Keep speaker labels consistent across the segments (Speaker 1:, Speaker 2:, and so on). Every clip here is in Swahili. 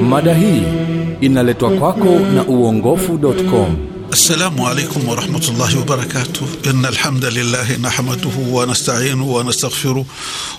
Speaker 1: Mada hii inaletwa kwako na uongofu.com.
Speaker 2: السلام عليكم ورحمة الله وبركاته إن الحمد لله نحمده ونستعينه ونستغفره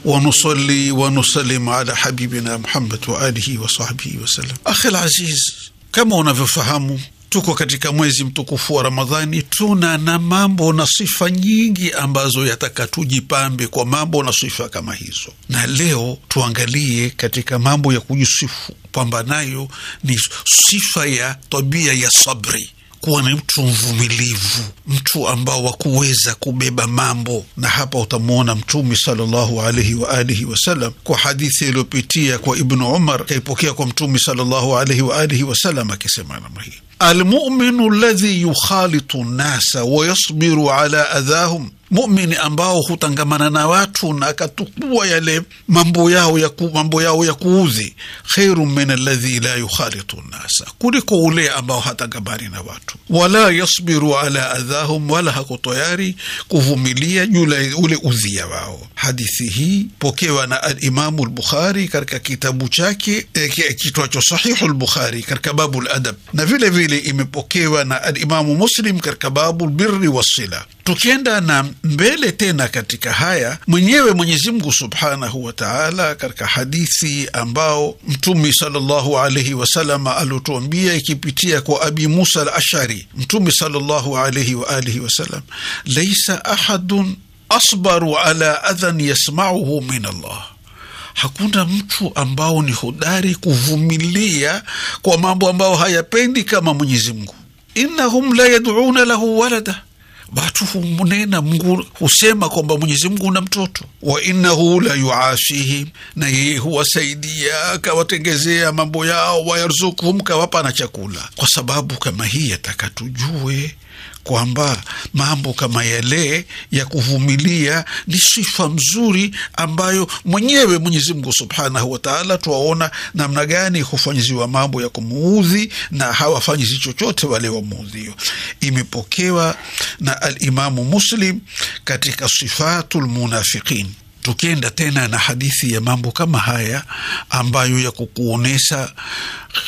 Speaker 2: ونصلي ونسلم على حبيبنا محمد وآله وصحبه وسلم أخي العزيز kama unavyofahamu tuko katika mwezi mtukufu wa ramadhani. Tuna na mambo na sifa nyingi ambazo yataka tujipambe kwa mambo na sifa kama hizo. Na leo tuangalie katika mambo ya kujisifu. Kwamba nayo ni sifa ya tabia ya sabri kuwa ni mtu mvumilivu, mtu ambao wa kuweza kubeba mambo. Na hapa utamwona Mtume sallallahu alaihi wa alihi wasallam kwa hadithi iliyopitia kwa Ibnu Umar, kaipokea kwa Mtume sallallahu alaihi wa alihi wasallam akisema namna hii almuminu ladhi yukhalitu nnasa wayasbiru ala adhahum mumini ambao hutangamana na watu na akatukua yale mambo yao ya ku, mambo yao ya kuudhi khairu min alladhi la yukhalitu nasa, kuliko ule ambao hatangamani na watu. Wala yasbiru ala adhahum, wala hako tayari kuvumilia yule ule udhia wao. Hadithi hii pokewa na Alimamu Lbukhari katika kitabu chake e, kitwacho Sahihu Lbukhari katika babu ladab, na vile vile imepokewa na Alimamu Muslim katika babu lbirri wassila. Tukienda na mbele tena katika haya, mwenyewe Mwenyezi Mungu subhanahu wa taala katika hadithi ambao Mtumi sallallahu alaihi wasallam alotuambia ikipitia kwa Abi Musa al Ashari, Mtume sallallahu alaihi wa alihi wasallam, laisa ahadun asbaru ala adhan yasmauhu min Allah. Hakuna mtu ambao ni hodari kuvumilia kwa mambo ambayo hayapendi kama Mwenyezi Mungu. innahum la yad'una lahu walada Watu humnena Mungu, husema kwamba Mwenyezi Mungu una mtoto. wa innahu la yuashihim, na yeye huwasaidia akawatengezea mambo yao. wayarzukuhum, kawapa na chakula. Kwa sababu kama hii yataka tujue kwamba mambo kama yale ya kuvumilia ni sifa mzuri ambayo mwenyewe Mwenyezi Mungu subhanahu wataala, twaona namna gani hufanyiziwa mambo ya kumuudhi na hawafanyizi chochote wale wamuudhio. Imepokewa na Alimamu Muslim katika Sifatu lmunafiqin. Tukienda tena na hadithi ya mambo kama haya ambayo ya kukuonyesha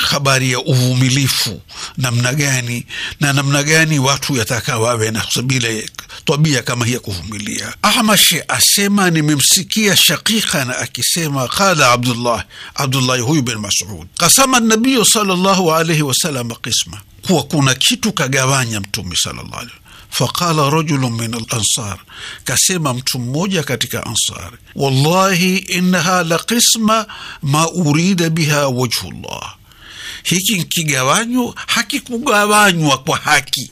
Speaker 2: habari ya uvumilifu namna gani na namna gani watu yataka wawe na sabila tabia kama hii kuvumilia. Ahmash asema nimemsikia Shaqiqan akisema qala Abdullah, Abdullah huyu bin Mas'ud, kasama nabiyu sallallahu alaihi wasallam qisma, kuwa kuna kitu kagawanya Mtume sallallahu alaihi Faqala rajulu min alansar, kasema mtu mmoja katika Ansari, wallahi innaha la qisma ma urida biha wajhu llah, hiki nkigawanywa hakikugawanywa kwa haki.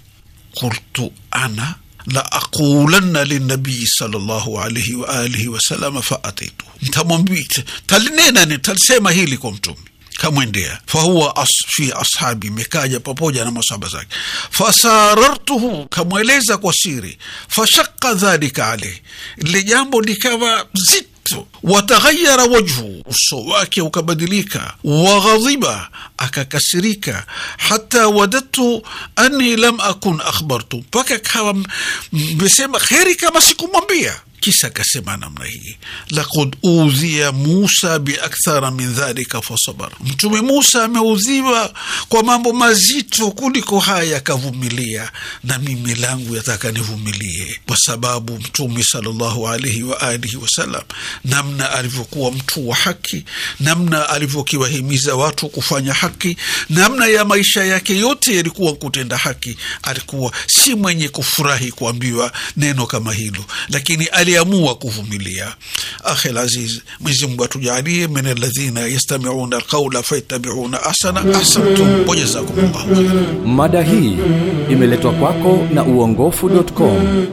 Speaker 2: Qultu ana la aqulanna linabii sallallahu alaihi wa alihi wasalama faataitu, ntamwambia talinena ni talisema hili kwa Mtume kamwendea fahuwa as, fi ashabi mekaja pamoja na masaba zake. Fasarartuhu, kamweleza kwa siri. Fashaka dhalika aleh, lile jambo likawa zito. Wataghayara wajhu, uso wake ukabadilika. Waghadhiba, akakasirika. Hata wadadtu anni lam akun akhbartu, mpaka kawa mesema kheri kama sikumwambia Kisa akasema namna hii, lakad udhia Musa biakthara min dhalika fasabar, Mtume Musa ameudhiwa kwa mambo mazito kuliko haya akavumilia, na mimi langu yataka nivumilie, kwa sababu Mtume sallallahu alaihi wa alihi wasallam, namna alivyokuwa mtu wa haki, namna alivyokiwahimiza watu kufanya haki, namna ya maisha yake yote yalikuwa kutenda haki. Alikuwa si mwenye kufurahi kuambiwa neno kama hilo, lakini aliamua kuvumilia. Akhi laziz, Mwenyezi Mungu atujalie min alladhina yastamiuna alqaula fayattabiuna ahsana. Ahsantum wa jazakumullahu khairan.
Speaker 1: Mada hii imeletwa kwako na uongofu.com.